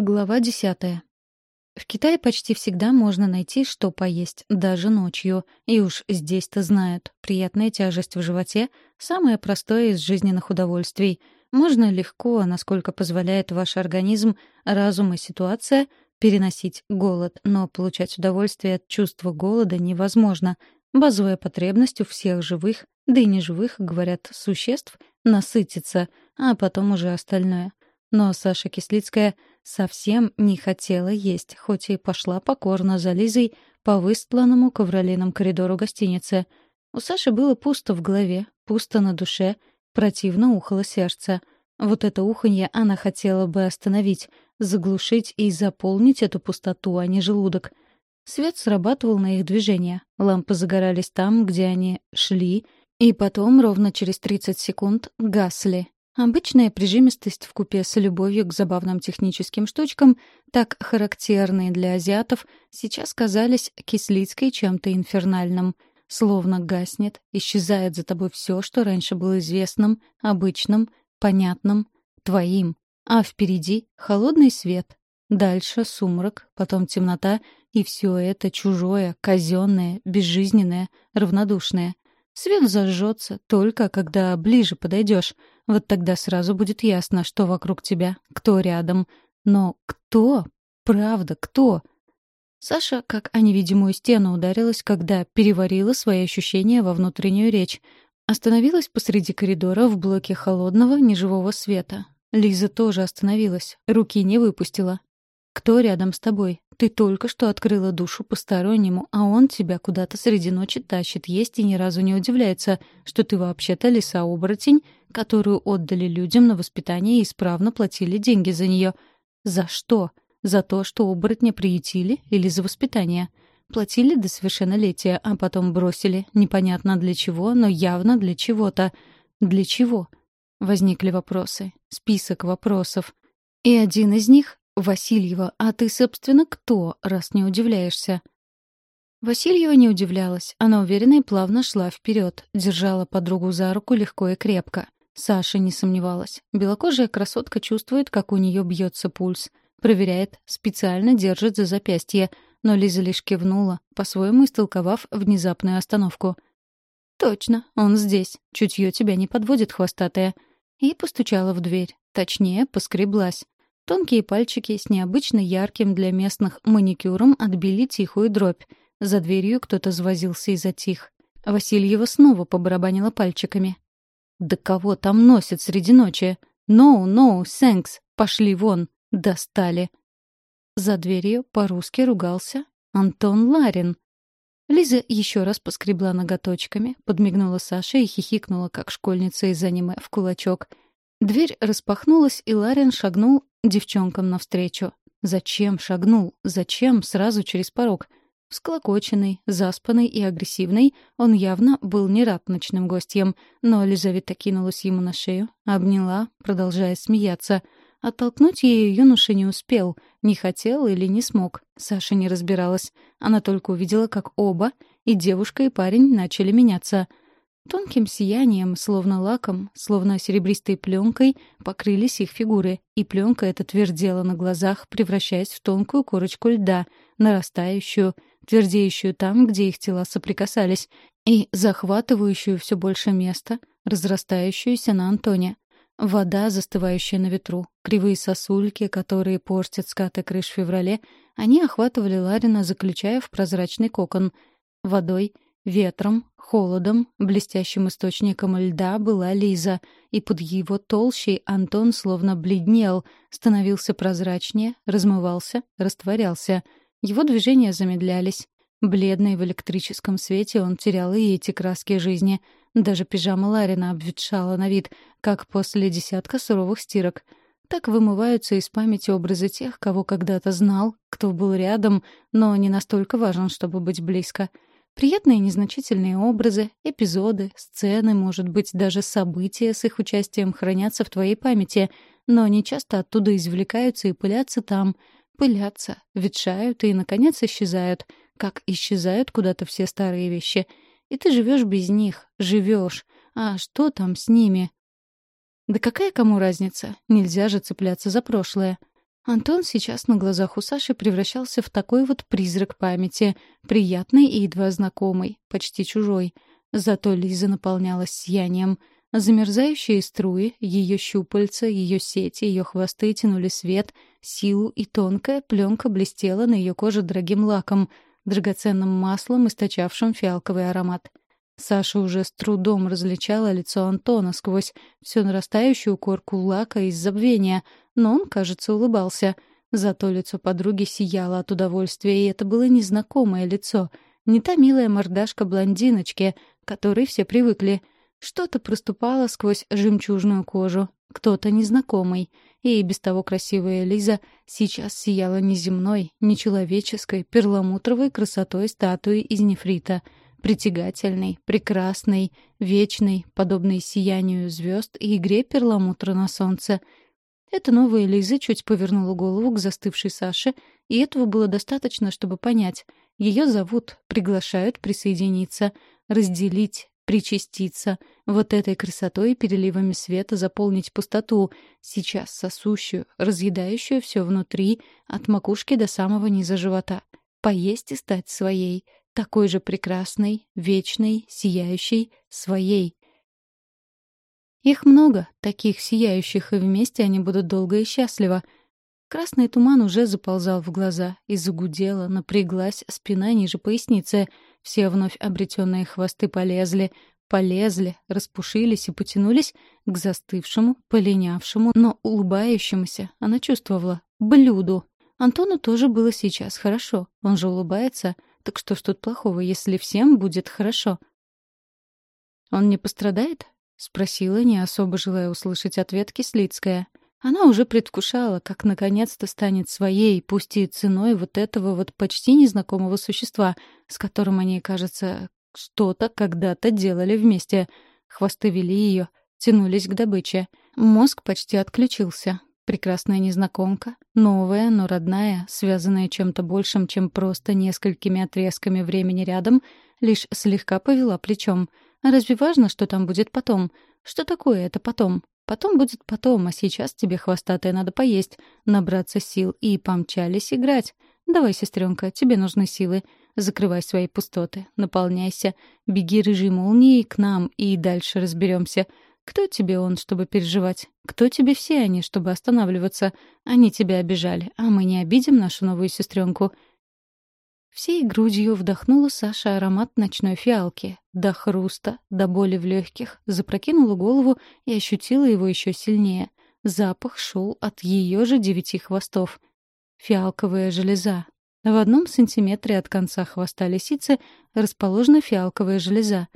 Глава десятая. В Китае почти всегда можно найти, что поесть, даже ночью. И уж здесь-то знают. Приятная тяжесть в животе — самое простое из жизненных удовольствий. Можно легко, насколько позволяет ваш организм, разум и ситуация, переносить голод, но получать удовольствие от чувства голода невозможно. Базовая потребность у всех живых, да и неживых, говорят, существ — насытиться, а потом уже остальное. Но Саша Кислицкая совсем не хотела есть, хоть и пошла покорно за Лизой по выстланному ковролином коридору гостиницы. У Саши было пусто в голове, пусто на душе, противно ухало сердце. Вот это уханье она хотела бы остановить, заглушить и заполнить эту пустоту, а не желудок. Свет срабатывал на их движение. Лампы загорались там, где они шли, и потом, ровно через 30 секунд, гасли, Обычная прижимистость в купе с любовью к забавным техническим штучкам, так характерные для азиатов, сейчас казались кислицкой чем-то инфернальным. Словно гаснет, исчезает за тобой все, что раньше было известным, обычным, понятным, твоим. А впереди холодный свет. Дальше сумрак, потом темнота, и все это чужое, казенное, безжизненное, равнодушное. Свет зажжется только когда ближе подойдешь — вот тогда сразу будет ясно, что вокруг тебя, кто рядом. Но кто? Правда, кто? Саша, как о невидимую стену, ударилась, когда переварила свои ощущения во внутреннюю речь. Остановилась посреди коридора в блоке холодного, неживого света. Лиза тоже остановилась, руки не выпустила. «Кто рядом с тобой? Ты только что открыла душу постороннему, а он тебя куда-то среди ночи тащит есть и ни разу не удивляется, что ты вообще-то лиса-оборотень, которую отдали людям на воспитание и исправно платили деньги за нее. За что? За то, что оборотня приютили или за воспитание? Платили до совершеннолетия, а потом бросили. Непонятно для чего, но явно для чего-то. Для чего? Возникли вопросы. Список вопросов. И один из них «Васильева, а ты, собственно, кто, раз не удивляешься?» Васильева не удивлялась. Она уверенно и плавно шла вперед, держала подругу за руку легко и крепко. Саша не сомневалась. Белокожая красотка чувствует, как у нее бьется пульс. Проверяет, специально держит за запястье. Но Лиза лишь кивнула, по-своему истолковав внезапную остановку. «Точно, он здесь. Чутье тебя не подводит, хвостатая». И постучала в дверь. Точнее, поскреблась. Тонкие пальчики с необычно ярким для местных маникюром отбили тихую дробь. За дверью кто-то завозился и затих. Васильева снова побарабанила пальчиками. «Да кого там носят среди ночи? No, no, thanks, пошли вон, достали!» За дверью по-русски ругался Антон Ларин. Лиза еще раз поскребла ноготочками, подмигнула Саше и хихикнула, как школьница из аниме, в кулачок. Дверь распахнулась, и Ларин шагнул девчонкам навстречу. Зачем шагнул? Зачем сразу через порог? Всклокоченный, заспанный и агрессивный, он явно был не рад ночным гостям, но Лизавета кинулась ему на шею, обняла, продолжая смеяться. Оттолкнуть ее юноша не успел, не хотел или не смог. Саша не разбиралась. Она только увидела, как оба, и девушка, и парень, начали меняться — Тонким сиянием, словно лаком, словно серебристой пленкой, покрылись их фигуры, и пленка эта твердела на глазах, превращаясь в тонкую корочку льда, нарастающую, твердеющую там, где их тела соприкасались, и захватывающую все больше места, разрастающуюся на Антоне. Вода, застывающая на ветру, кривые сосульки, которые портят скаты крыш в феврале, они охватывали Ларина, заключая в прозрачный кокон. Водой — Ветром, холодом, блестящим источником льда была Лиза, и под его толщей Антон словно бледнел, становился прозрачнее, размывался, растворялся. Его движения замедлялись. Бледный в электрическом свете он терял и эти краски жизни. Даже пижама Ларина обветшала на вид, как после десятка суровых стирок. Так вымываются из памяти образы тех, кого когда-то знал, кто был рядом, но не настолько важен, чтобы быть близко — Приятные незначительные образы, эпизоды, сцены, может быть, даже события с их участием хранятся в твоей памяти, но они часто оттуда извлекаются и пылятся там. Пылятся, ветшают и, наконец, исчезают, как исчезают куда-то все старые вещи. И ты живешь без них, живешь. А что там с ними? Да какая кому разница? Нельзя же цепляться за прошлое. Антон сейчас на глазах у Саши превращался в такой вот призрак памяти, приятный и едва знакомый, почти чужой. Зато Лиза наполнялась сиянием. Замерзающие струи, ее щупальца, ее сети, ее хвосты тянули свет, силу, и тонкая пленка блестела на ее коже дорогим лаком, драгоценным маслом, источавшим фиалковый аромат. Саша уже с трудом различала лицо Антона сквозь всю нарастающую корку лака из забвения, но он, кажется, улыбался. Зато лицо подруги сияло от удовольствия, и это было незнакомое лицо, не та милая мордашка блондиночки, к которой все привыкли. Что-то проступало сквозь жемчужную кожу, кто-то незнакомый, и без того красивая Лиза сейчас сияла неземной, нечеловеческой, перламутровой красотой статуи из нефрита — притягательный, прекрасный, вечный, подобный сиянию звезд и игре перламутра на солнце. Эта новая Лиза чуть повернула голову к застывшей Саше, и этого было достаточно, чтобы понять. Ее зовут, приглашают присоединиться, разделить, причаститься, вот этой красотой и переливами света заполнить пустоту, сейчас сосущую, разъедающую все внутри, от макушки до самого низа живота. Поесть и стать своей — такой же прекрасной, вечной, сияющей, своей. Их много, таких сияющих, и вместе они будут долго и счастливо. Красный туман уже заползал в глаза, и загудела, напряглась спина ниже поясницы. Все вновь обретенные хвосты полезли, полезли, распушились и потянулись к застывшему, полинявшему, но улыбающемуся, она чувствовала, блюду. Антону тоже было сейчас хорошо, он же улыбается — так что ж тут плохого, если всем будет хорошо? «Он не пострадает?» — спросила, не особо желая услышать ответ Кислицкая. Она уже предвкушала, как наконец-то станет своей, пусть и ценой вот этого вот почти незнакомого существа, с которым они, кажется, что-то когда-то делали вместе. Хвосты вели ее, тянулись к добыче. Мозг почти отключился. Прекрасная незнакомка, новая, но родная, связанная чем-то большим, чем просто несколькими отрезками времени рядом, лишь слегка повела плечом. А разве важно, что там будет потом? Что такое это потом? Потом будет потом, а сейчас тебе, хвостатая, надо поесть, набраться сил и помчались играть. Давай, сестренка, тебе нужны силы. Закрывай свои пустоты, наполняйся, беги рыжей молнией к нам и дальше разберемся. Кто тебе он, чтобы переживать? Кто тебе все они, чтобы останавливаться? Они тебя обижали, а мы не обидим нашу новую сестренку. Всей грудью вдохнула Саша аромат ночной фиалки. До хруста, до боли в легких, запрокинула голову и ощутила его еще сильнее. Запах шел от ее же девяти хвостов. Фиалковая железа. В одном сантиметре от конца хвоста лисицы расположена фиалковая железа.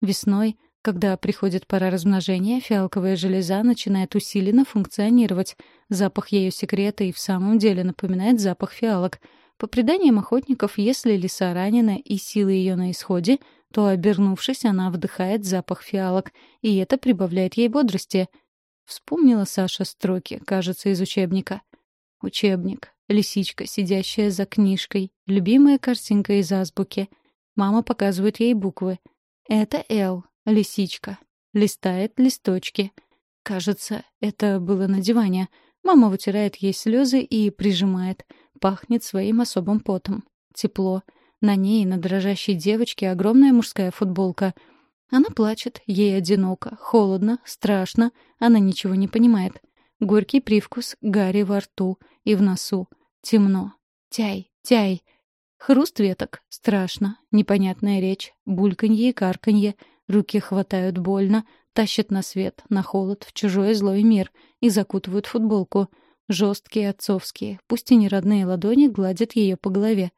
Весной когда приходит пора размножения, фиалковая железа начинает усиленно функционировать. Запах ее секрета и в самом деле напоминает запах фиалок. По преданиям охотников, если лиса ранена и силы ее на исходе, то, обернувшись, она вдыхает запах фиалок, и это прибавляет ей бодрости. Вспомнила Саша строки, кажется, из учебника. Учебник. Лисичка, сидящая за книжкой. Любимая картинка из азбуки. Мама показывает ей буквы. Это «Л», Лисичка. Листает листочки. Кажется, это было на диване. Мама вытирает ей слезы и прижимает. Пахнет своим особым потом. Тепло. На ней, на дрожащей девочке, огромная мужская футболка. Она плачет, ей одиноко, холодно, страшно. Она ничего не понимает. Горький привкус гари во рту и в носу. Темно. Тяй, тяй. Хруст веток. Страшно. Непонятная речь. Бульканье и карканье. Руки хватают больно, тащат на свет, на холод, в чужой злой мир и закутывают футболку. Жесткие отцовские, пусть и не родные ладони, гладят ее по голове.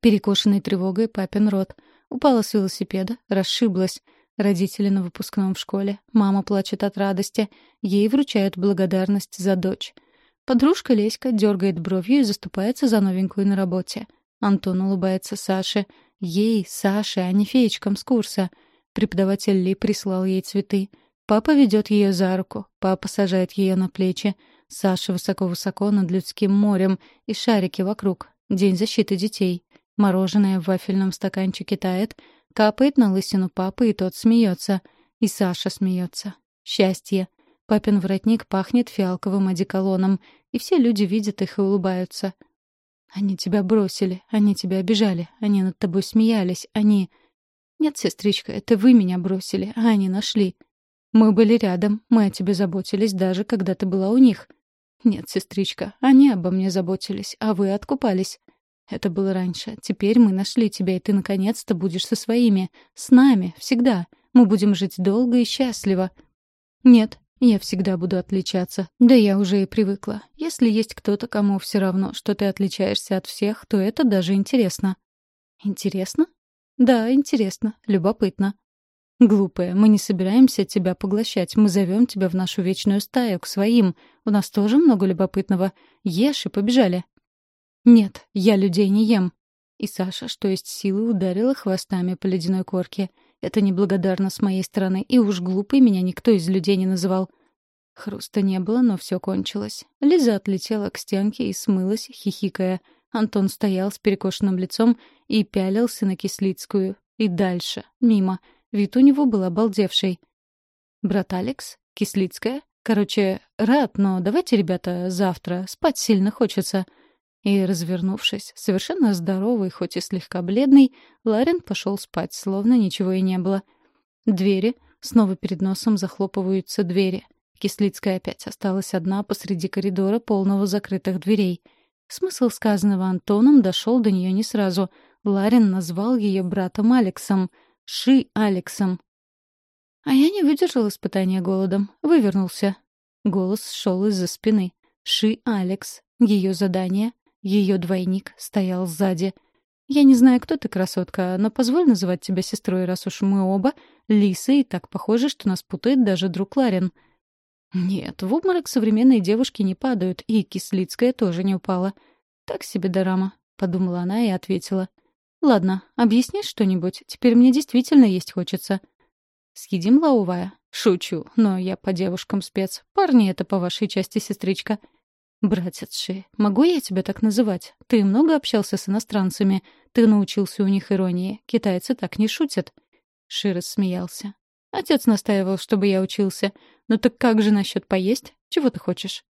Перекошенный тревогой папин рот. Упала с велосипеда, расшиблась. Родители на выпускном в школе. Мама плачет от радости. Ей вручают благодарность за дочь. Подружка Леська дергает бровью и заступается за новенькую на работе. Антон улыбается Саше — Ей, Саше, а не феечкам с курса. Преподаватель Ли прислал ей цветы. Папа ведет ее за руку, папа сажает ее на плечи. Саша высоко-высоко над людским морем и шарики вокруг. День защиты детей. Мороженое в вафельном стаканчике тает, капает на лысину папы, и тот смеется. И Саша смеется. Счастье. Папин воротник пахнет фиалковым одеколоном. и все люди видят их и улыбаются. Они тебя бросили, они тебя обижали, они над тобой смеялись, они... Нет, сестричка, это вы меня бросили, а они нашли. Мы были рядом, мы о тебе заботились, даже когда ты была у них. Нет, сестричка, они обо мне заботились, а вы откупались. Это было раньше. Теперь мы нашли тебя, и ты наконец-то будешь со своими. С нами. Всегда. Мы будем жить долго и счастливо. Нет, я всегда буду отличаться. Да я уже и привыкла. Если есть кто-то, кому все равно, что ты отличаешься от всех, то это даже интересно. Интересно? Да, интересно. Любопытно. Глупая, мы не собираемся тебя поглощать. Мы зовем тебя в нашу вечную стаю, к своим. У нас тоже много любопытного. Ешь и побежали. Нет, я людей не ем. И Саша, что есть силы, ударила хвостами по ледяной корке — это неблагодарно с моей стороны, и уж глупой меня никто из людей не называл. Хруста не было, но все кончилось. Лиза отлетела к стенке и смылась, хихикая. Антон стоял с перекошенным лицом и пялился на Кислицкую. И дальше, мимо. Вид у него был обалдевший. «Брат Алекс? Кислицкая? Короче, рад, но давайте, ребята, завтра. Спать сильно хочется». И, развернувшись, совершенно здоровый, хоть и слегка бледный, Ларин пошел спать, словно ничего и не было. Двери, снова перед носом захлопываются двери. Кислицкая опять осталась одна посреди коридора, полного закрытых дверей. Смысл сказанного Антоном дошел до нее не сразу. Ларин назвал ее братом Алексом, Ши Алексом. А я не выдержал испытания голодом, вывернулся. Голос шел из-за спины. Ши Алекс. Ее задание ее двойник стоял сзади. «Я не знаю, кто ты, красотка, но позволь называть тебя сестрой, раз уж мы оба лисы и так похожи, что нас путает даже друг Ларин». Нет, в обморок современные девушки не падают, и Кислицкая тоже не упала. «Так себе дорама», — подумала она и ответила. «Ладно, объяснишь что-нибудь? Теперь мне действительно есть хочется». «Съедим лаувая?» «Шучу, но я по девушкам спец. Парни — это по вашей части, сестричка». «Братец Ши, могу я тебя так называть? Ты много общался с иностранцами. Ты научился у них иронии. Китайцы так не шутят». Ши рассмеялся. «Отец настаивал, чтобы я учился. Ну так как же насчет поесть? Чего ты хочешь?»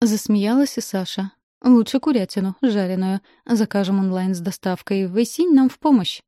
Засмеялась и Саша. «Лучше курятину, жареную. Закажем онлайн с доставкой. Высинь нам в помощь».